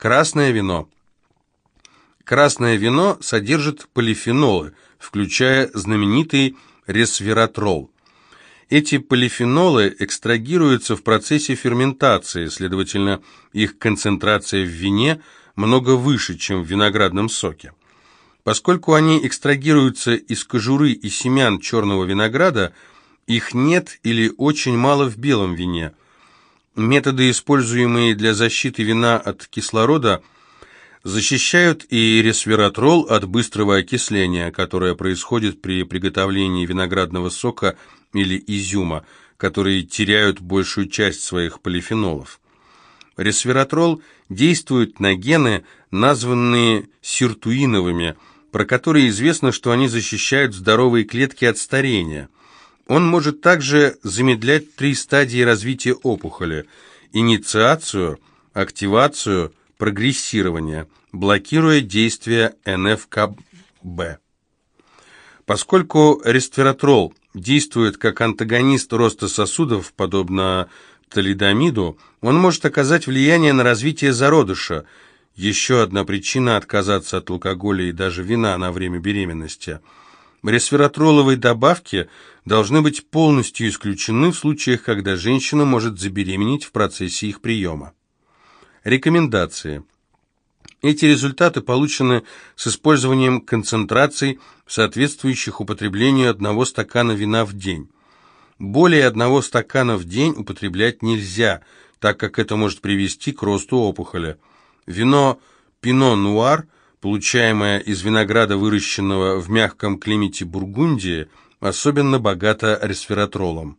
Красное вино. Красное вино содержит полифенолы, включая знаменитый ресвератрол. Эти полифенолы экстрагируются в процессе ферментации, следовательно, их концентрация в вине много выше, чем в виноградном соке. Поскольку они экстрагируются из кожуры и семян черного винограда, их нет или очень мало в белом вине. Методы, используемые для защиты вина от кислорода, защищают и ресвератрол от быстрого окисления, которое происходит при приготовлении виноградного сока или изюма, которые теряют большую часть своих полифенолов. Ресвератрол действует на гены, названные сиртуиновыми, про которые известно, что они защищают здоровые клетки от старения. Он может также замедлять три стадии развития опухоли – инициацию, активацию, прогрессирование, блокируя действие НФКБ. Поскольку ресвератрол действует как антагонист роста сосудов, подобно талидомиду, он может оказать влияние на развитие зародыша. Еще одна причина отказаться от алкоголя и даже вина на время беременности. Ресвератроловые добавки должны быть полностью исключены в случаях, когда женщина может забеременеть в процессе их приема. Рекомендации. Эти результаты получены с использованием концентраций, соответствующих употреблению одного стакана вина в день. Более одного стакана в день употреблять нельзя, так как это может привести к росту опухоли. Вино «Пино Нуар», получаемое из винограда, выращенного в мягком климате Бургундии, особенно богато ресвератролом.